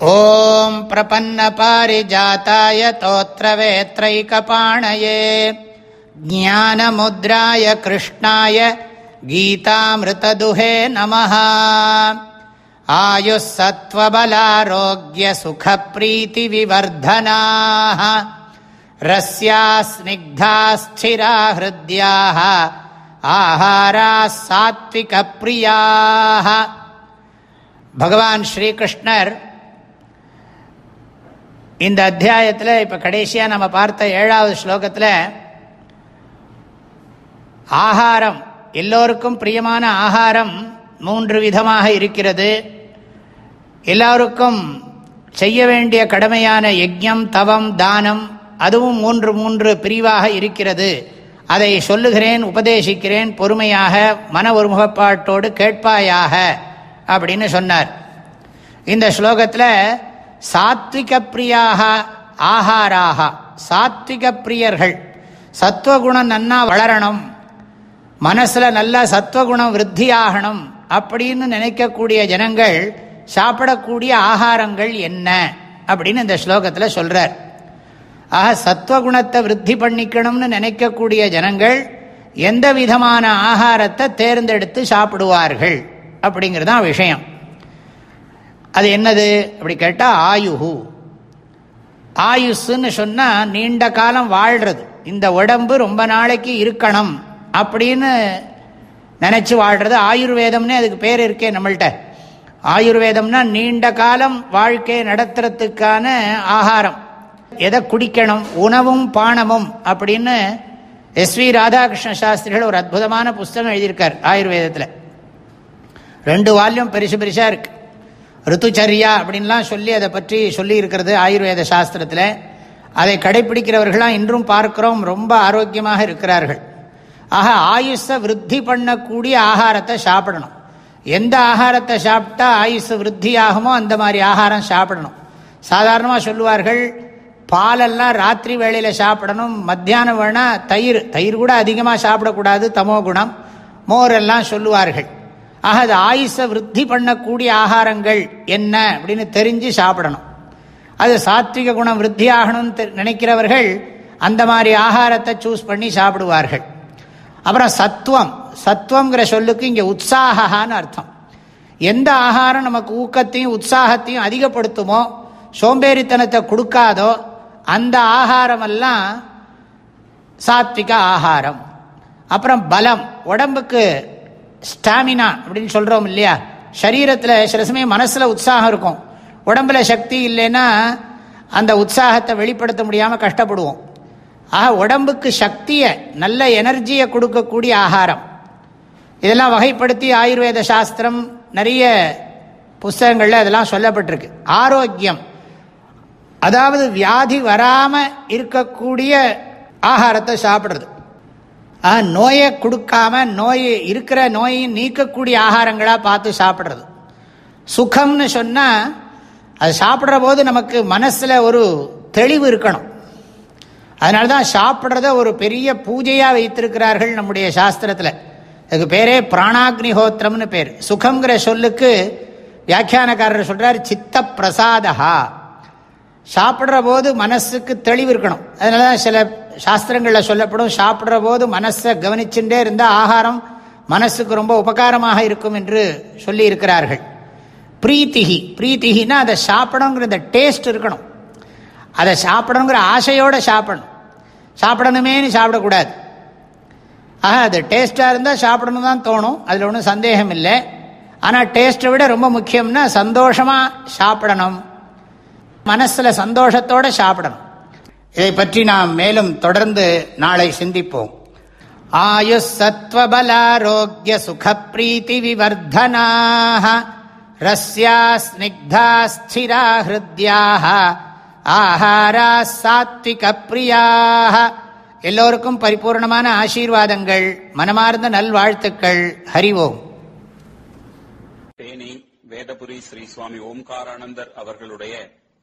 ॐ प्रपन्नपारिजाताय तोत्रवेत्रैकपाणये ज्ञानमुद्राय कृष्णाय गीतामृतदुहे नमः। आयुःसत्त्वबलारोग्यसुखप्रीतिविवर्धनाः रस्याः स्निग्धास्थिरा हृद्याः आहाराः सात्विकप्रियाः இந்த அத்தியாயத்தில் இப்போ கடைசியாக நம்ம பார்த்த ஏழாவது ஸ்லோகத்தில் ஆகாரம் எல்லோருக்கும் பிரியமான ஆகாரம் மூன்று விதமாக இருக்கிறது. எல்லோருக்கும் செய்ய வேண்டிய கடமையான யஜ்யம் தவம் தானம் அதுவும் மூன்று மூன்று பிரிவாக இருக்கிறது. அதை சொல்லுகிறேன் உபதேசிக்கிறேன் பொறுமையாக மன ஒருமுகப்பாட்டோடு கேட்பாயாக அப்படின்னு சொன்னார். இந்த ஸ்லோகத்தில் சாத்விக பிரியாக ஆகாராக சாத்விக பிரியர்கள் சத்வகுணம் நன்னா வளரணும். மனசில் நல்ல சத்வகுணம் விருத்தி ஆகணும் அப்படின்னு நினைக்கக்கூடிய ஜனங்கள் சாப்பிடக்கூடிய ஆகாரங்கள் என்ன அப்படின்னு இந்த ஸ்லோகத்தில் சொல்கிறார் ஆக சத்வகுணத்தை விருத்தி பண்ணிக்கணும்னு நினைக்கக்கூடிய ஜனங்கள் எந்த விதமான ஆகாரத்தை தேர்ந்தெடுத்து சாப்பிடுவார்கள் அப்படிங்கிறதான் விஷயம். அது என்னது? அப்படி கேட்டால் ஆயுகு ஆயுஸ்ன்னு சொன்னால் நீண்ட காலம் வாழ்கிறது இந்த உடம்பு ரொம்ப நாளைக்கு இருக்கணும் அப்படின்னு நினச்சி வாழ்கிறது ஆயுர்வேதம்னே அதுக்கு பேர் இருக்கே நம்மள்கிட்ட ஆயுர்வேதம்னா நீண்ட காலம் வாழ்க்கையை நடத்துறதுக்கான ஆகாரம். எதை குடிக்கணும்? உணவும் பானமும் அப்படின்னு எஸ் வி ராதாகிருஷ்ண சாஸ்திரிகள் ஒரு அற்புதமான புஸ்தகம் எழுதியிருக்கார் ஆயுர்வேதத்தில். ரெண்டு வால்யம் பெருசு பெருசாக இருக்குது ருத்துச்சரியா அப்படின்லாம் சொல்லி அதை பற்றி சொல்லி இருக்கிறது ஆயுர்வேத சாஸ்திரத்தில். அதை கடைபிடிக்கிறவர்களாம் இன்றும் பார்க்கிறோம் ரொம்ப ஆரோக்கியமாக இருக்கிறார்கள். ஆக ஆயுஷை விருத்தி பண்ணக்கூடிய ஆகாரத்தை சாப்பிடணும். எந்த ஆகாரத்தை சாப்பிட்டா ஆயுஷ் விருத்தி ஆகுமோ அந்த மாதிரி ஆகாரம் சாப்பிடணும். சாதாரணமாக சொல்லுவார்கள் பாலெல்லாம் ராத்திரி வேளையில் சாப்பிடணும் மத்தியானம் வேணால் தயிர். தயிர் கூட அதிகமாக சாப்பிடக்கூடாது தமோ குணம். மோரெல்லாம் சொல்லுவார்கள். ஆக அது ஆயுஷை விருத்தி பண்ணக்கூடிய ஆகாரங்கள் என்ன அப்படின்னு தெரிஞ்சு சாப்பிடணும். அது சாத்விக குணம் விருத்தி ஆகணும்னு நினைக்கிறவர்கள் அந்த மாதிரி ஆகாரத்தை சூஸ் பண்ணி சாப்பிடுவார்கள். அப்புறம் சத்துவம். சத்துவங்கிற சொல்லுக்கு இங்கே உற்சாகான்னு அர்த்தம். எந்த ஆகாரம் நமக்கு ஊக்கத்தையும் உற்சாகத்தையும் அதிகப்படுத்துமோ சோம்பேறித்தனத்தை கொடுக்காதோ அந்த ஆகாரமெல்லாம் சாத்விக ஆகாரம். அப்புறம் பலம். உடம்புக்கு ஸ்டாமினா அப்படின்னு சொல்கிறோம் இல்லையா? சரீரத்தில் சில சமயம் மனசில் உற்சாகம் இருக்கும். உடம்புல சக்தி இல்லைன்னா அந்த உற்சாகத்தை வெளிப்படுத்த முடியாமல் கஷ்டப்படுவோம். ஆக உடம்புக்கு சக்தியை நல்ல எனர்ஜியை கொடுக்கக்கூடிய ஆகாரம். இதெல்லாம் வகைப்படுத்தி ஆயுர்வேத சாஸ்திரம் நிறைய புஸ்தகங்களில் அதெல்லாம் சொல்லப்பட்டிருக்கு. ஆரோக்கியம். அதாவது வியாதி வராமல் இருக்கக்கூடிய ஆகாரத்தை சாப்பிட்றது. நோயை கொடுக்காம நோய் இருக்கிற நோயை நீக்கக்கூடிய ஆகாரங்களாக பார்த்து சாப்பிட்றது. சுகம்னு சொன்னால் அது சாப்பிட்ற போது நமக்கு மனசில் ஒரு தெளிவு இருக்கணும். அதனால தான் சாப்பிட்றத ஒரு பெரிய பூஜையாக வைத்திருக்கிறார்கள் நம்முடைய சாஸ்திரத்தில். அதுக்கு பேரே பிராணாக்னிஹோத்திரம்னு பேர். சுகங்கிற சொல்லுக்கு வியாக்கியானக்காரர் சொல்கிறார் சித்த பிரசாதா சாப்பிட்ற போது மனசுக்கு தெளிவு இருக்கணும். அதனால தான் சில சாஸ்திரங்களில் சொல்லப்படும் சாப்பிட்ற போது மனசை கவனிச்சுட்டே இருந்தால் ஆகாரம் மனசுக்கு ரொம்ப உபகாரமாக இருக்கும் என்று சொல்லி இருக்கிறார்கள் பிரீத்திகி பிரீத்திகின்னா அதை சாப்பிடணுங்கிற இந்த டேஸ்ட் இருக்கணும். அதை சாப்பிடணுங்கிற ஆசையோடு சாப்பிடணும். சாப்பிடணுமேனு சாப்பிடக்கூடாது. ஆக அது டேஸ்ட்டாக இருந்தால் சாப்பிடணும் தான் தோணும். அதில் ஒன்றும் சந்தேகம் இல்லை. ஆனால் டேஸ்ட்டை விட ரொம்ப முக்கியம்னா சந்தோஷமாக சாப்பிடணும். மனசில் சந்தோஷத்தோடு சாப்பிடணும். இதை பற்றி நாம் மேலும் தொடர்ந்து நாளை சிந்திப்போம். ஆயுஷ் சத்வபலாரோக்கிய சுகப்பிரீத்தி விவர்தனாக ரஸ்யா ஸ்னிக்தா ஸ்திரா ஹிருத்யாக ஆஹாரா சாத்விக பிரியாக எல்லோருக்கும் பரிபூர்ணமான ஆசீர்வாதங்கள் மனமார்ந்த நல்வாழ்த்துக்கள். ஹரிவோம். தேனி வேதபுரி ஸ்ரீ சுவாமி ஓம்காரானந்தர் அவர்களுடைய